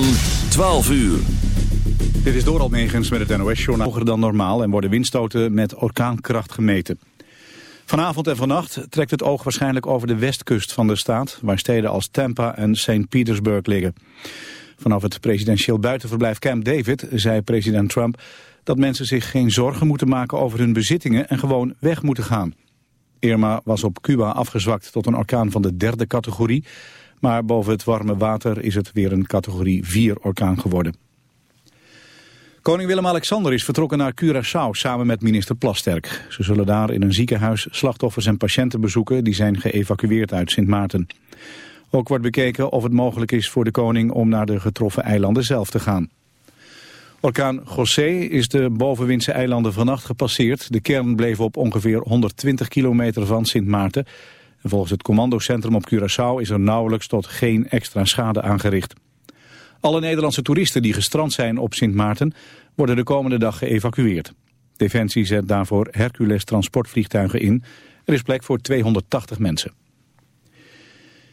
van 12 uur. Dit is Doral Megens met het NOS-journaal. Hoger dan normaal en worden windstoten met orkaankracht gemeten. Vanavond en vannacht trekt het oog waarschijnlijk over de westkust van de staat... waar steden als Tampa en St. Petersburg liggen. Vanaf het presidentieel buitenverblijf Camp David zei president Trump... dat mensen zich geen zorgen moeten maken over hun bezittingen en gewoon weg moeten gaan. Irma was op Cuba afgezwakt tot een orkaan van de derde categorie... maar boven het warme water is het weer een categorie 4 orkaan geworden. Koning Willem-Alexander is vertrokken naar Curaçao samen met minister Plasterk. Ze zullen daar in een ziekenhuis slachtoffers en patiënten bezoeken die zijn geëvacueerd uit Sint Maarten. Ook wordt bekeken of het mogelijk is voor de koning om naar de getroffen eilanden zelf te gaan. Orkaan José is de bovenwindse eilanden vannacht gepasseerd. De kern bleef op ongeveer 120 kilometer van Sint Maarten. En volgens het commandocentrum op Curaçao is er nauwelijks tot geen extra schade aangericht. Alle Nederlandse toeristen die gestrand zijn op Sint Maarten worden de komende dag geëvacueerd. Defensie zet daarvoor Hercules transportvliegtuigen in. Er is plek voor 280 mensen.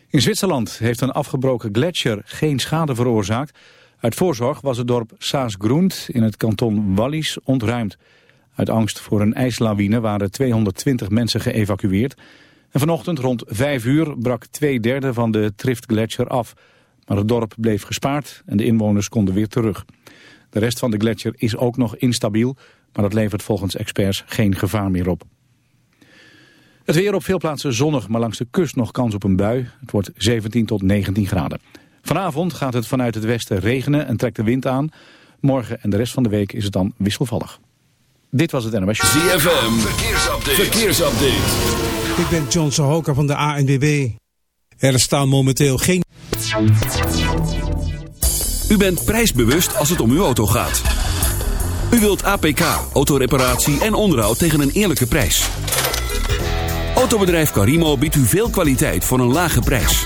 In Zwitserland heeft een afgebroken gletsjer geen schade veroorzaakt. Uit voorzorg was het dorp Saas-Groend in het kanton Wallis ontruimd. Uit angst voor een ijslawine waren 220 mensen geëvacueerd. En vanochtend rond 5 uur brak twee derde van de Trift Gletscher af... Maar het dorp bleef gespaard en de inwoners konden weer terug. De rest van de gletsjer is ook nog instabiel, maar dat levert volgens experts geen gevaar meer op. Het weer op veel plaatsen zonnig, maar langs de kust nog kans op een bui. Het wordt 17 tot 19 graden. Vanavond gaat het vanuit het westen regenen en trekt de wind aan. Morgen en de rest van de week is het dan wisselvallig. Dit was het NMS. ZFM, verkeersupdate. verkeersupdate. Ik ben John Sohoka van de ANWB. Er staan momenteel geen... U bent prijsbewust als het om uw auto gaat. U wilt APK, autoreparatie en onderhoud tegen een eerlijke prijs. Autobedrijf Carimo biedt u veel kwaliteit voor een lage prijs.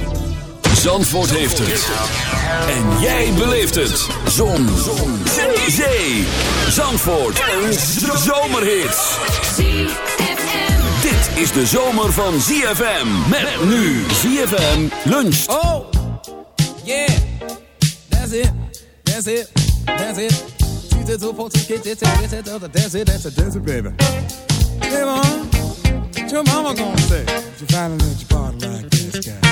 Zandvoort heeft het. En jij beleeft het. Zon. Zon. Zee. Zandvoort. Een zomerhit. Dit is de zomer van ZFM. Met nu ZFM luncht. Oh, yeah, that's it, that's it, that's it. Choose it to put it, it, it, it, that's it, that's it, that's it, baby. Hey, mom, what your mama gonna say? If you finally let your body like this guy.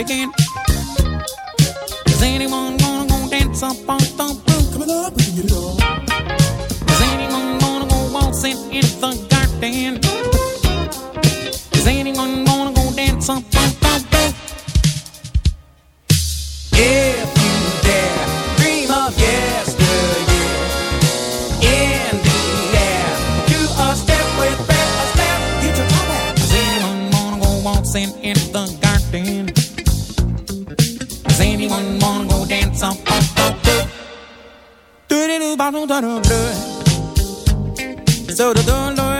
again. Does anyone gonna go dance up on the roof? Coming up, we can get it on. Does anyone gonna go waltzing in the garden? Is anyone gonna go dance up? ballon dans nos bleus. So the do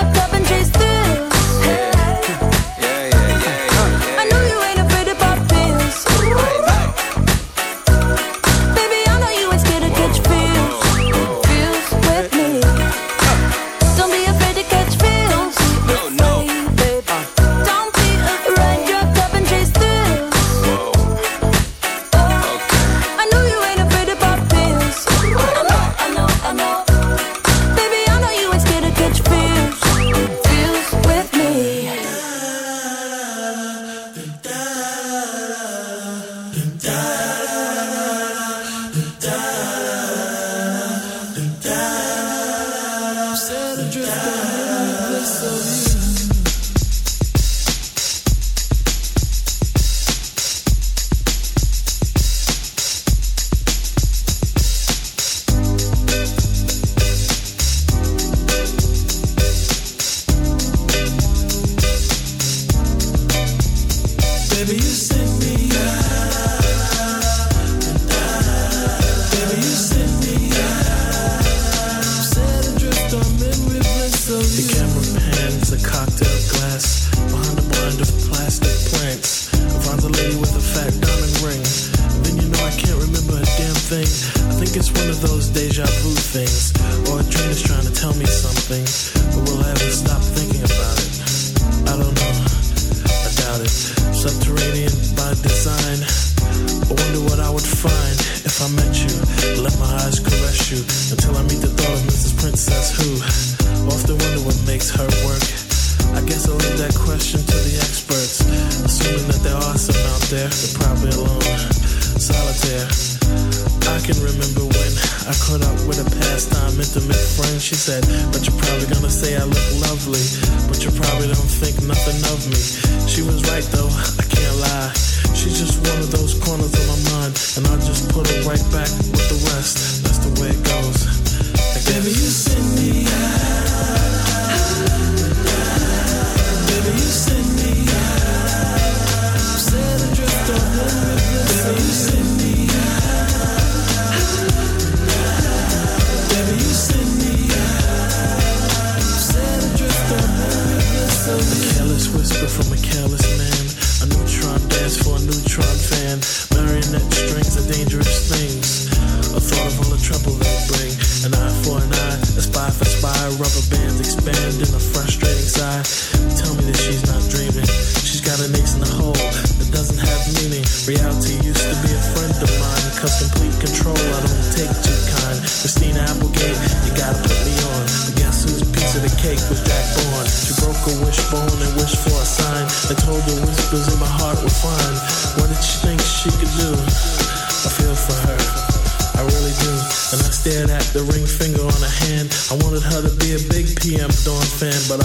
chase through so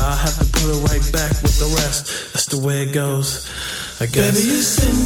I'll have to put her right back with the rest. That's the way it goes. I guess. Baby, you send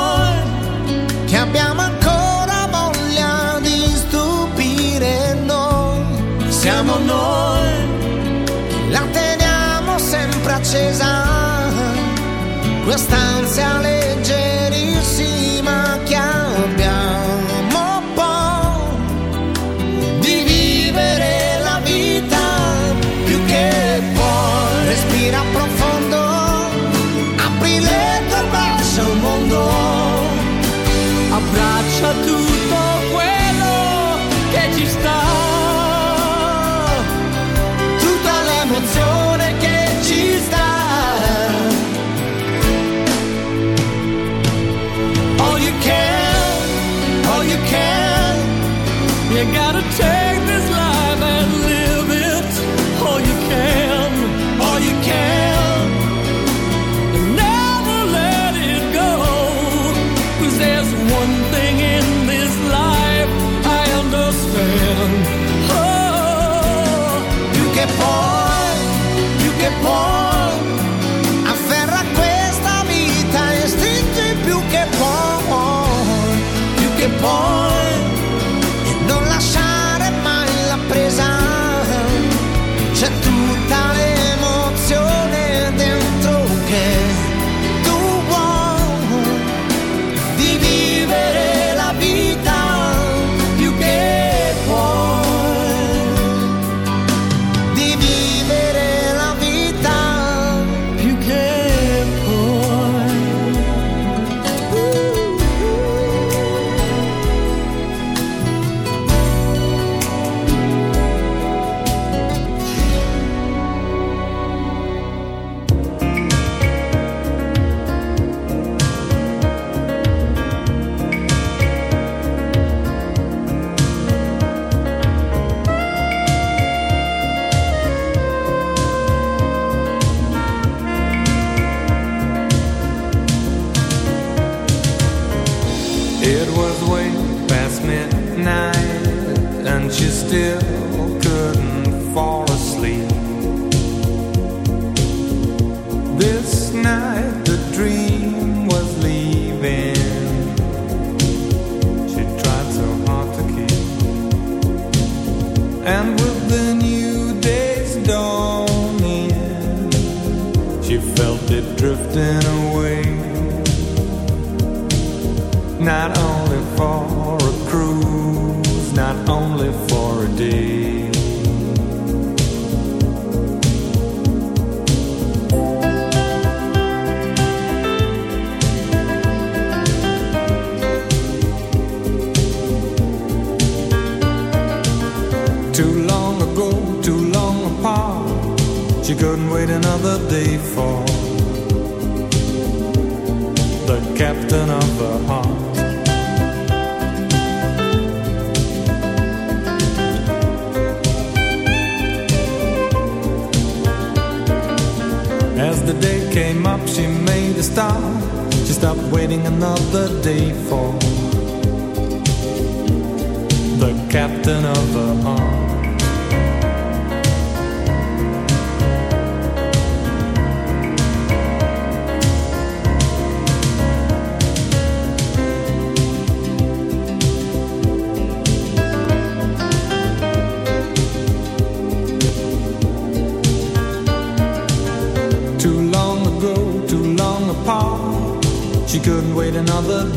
discesa quest'ansia le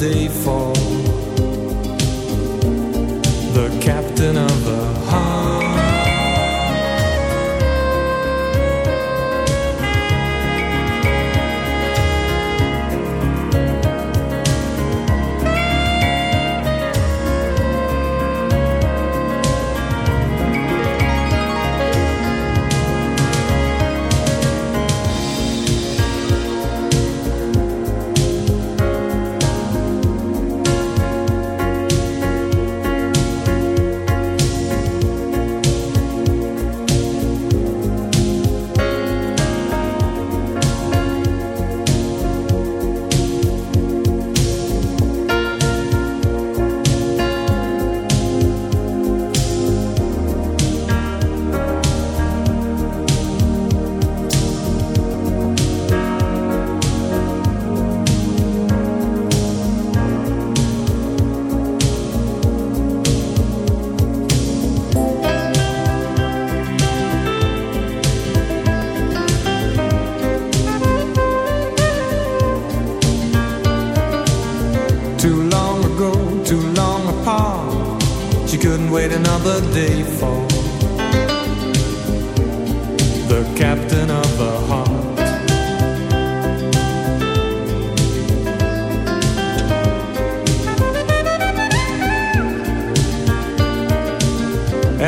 they fall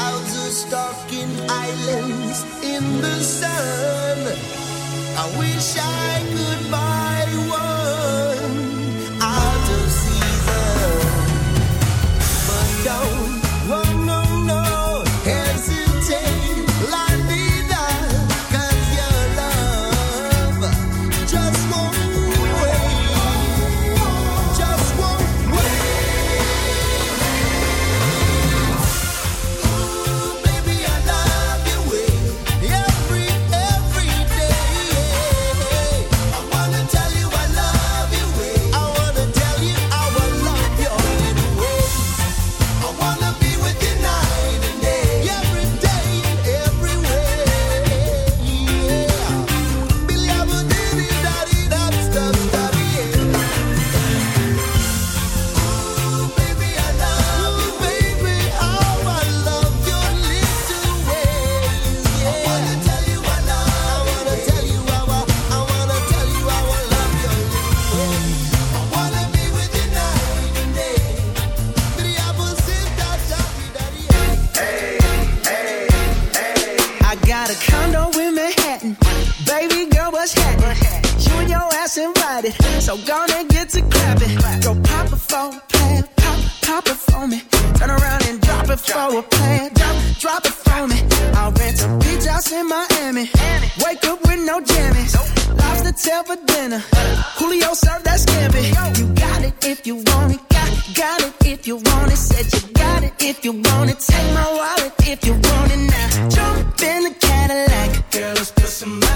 Clouds are stalking islands in the sun. I wish I could buy one. let's put some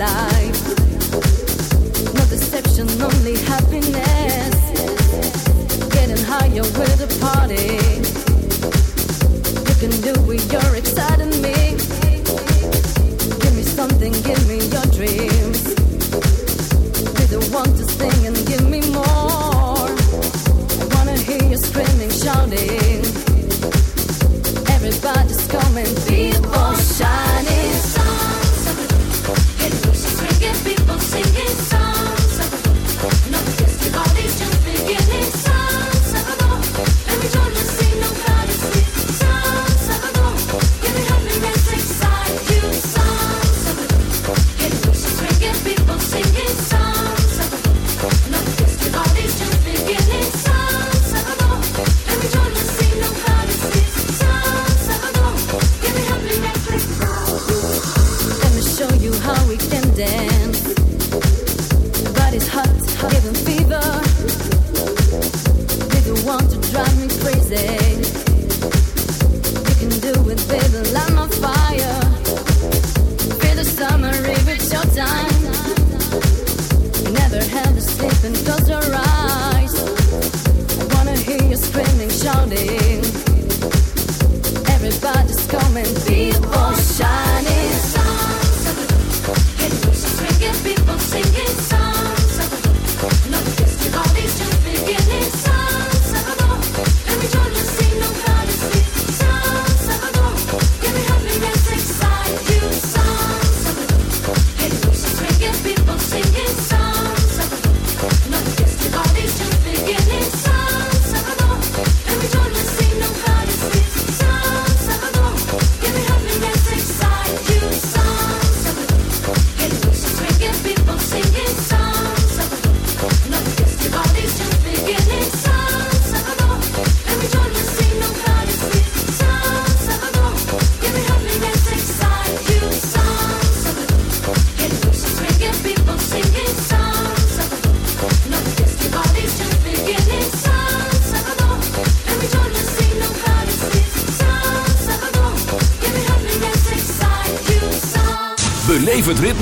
life. No deception, only happiness. Getting higher with the party.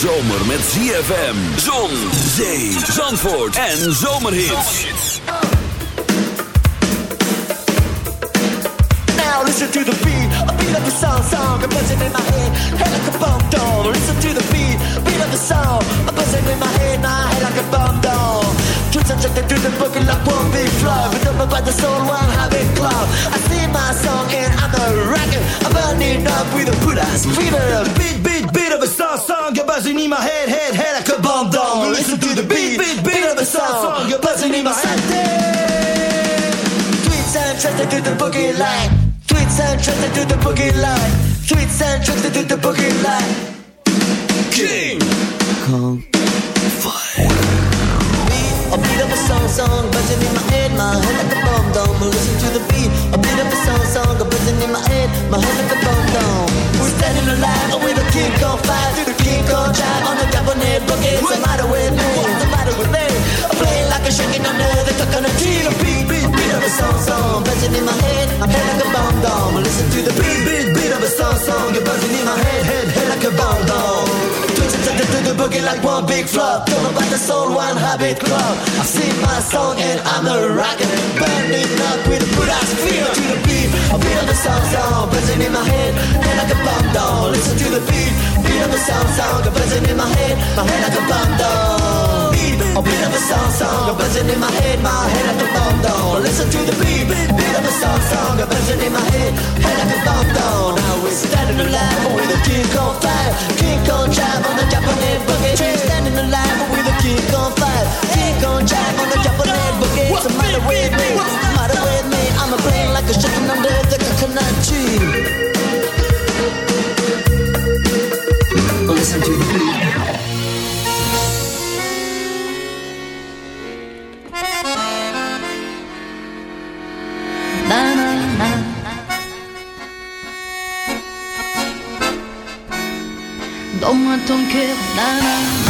Zomer met ZFM, zon, zee, zandvoort en zomerhits. Now listen to the beat, a beat of the song, song, a buzzing in my head, head like a bomb down. Listen to the beat, beat of the song, a buzzing in my head, my head like a bomb. Twist and check to the boogie like one big flow, but up about the soul, one habit club. I sing my song and I'm a rocker, I'm burning up with a put ass fever. Beat, beat, beat of a song, song, buzzing in my head, head, head like a bomb down. Listen to the beat, beat, beat of a song, song, a buzzing in my head. Tweets and trends to the boogie line. Tweets and trends to the boogie line. Tweets and trends to the boogie line. King Kong A beat of a song, song, buzzing in my head, my head like a bomb dome. Listen to the beat, a beat of a song, song, buzzing in my head, my head like a bomb dome. We're standing alive with a king on fire, the king on drive on the Japanese boogie. What's the matter with me? What's the matter with me? I'm playing like a shaking under the coconut tree. Of a song, song, buzzing in my head, my head like a bomb dome. Listen to the beat, beat, beat of a song, song, you're buzzing in my head, head, head like a bomb dome. Twitching to the, to the boogie like one big flop. Don't know about the soul, one habit club. I sing my song and I'm a rocker. Burning up with a good ass feel to the beat. A beat of the song, song, buzzing in my head, head like a bomb down. Listen to the beat, beat of the song, song, buzzing in my head, my head like a bomb down. Beat, a beat of the song, song, buzzing in my head, my head like a bomb down. Listen to the beat, beat of the song, song, buzzing in my head, head like a bomb down. Now we're standing alive with a king on fire, king on drive on the Japanese boogie. We're standing alive with a king on fire, king on drive on the Japanese boogie. What's the matter with me? What's the matter with me? I'm a brain like a chicken under the coconut tree. Listen to the beat. Donne-moi ton cœur.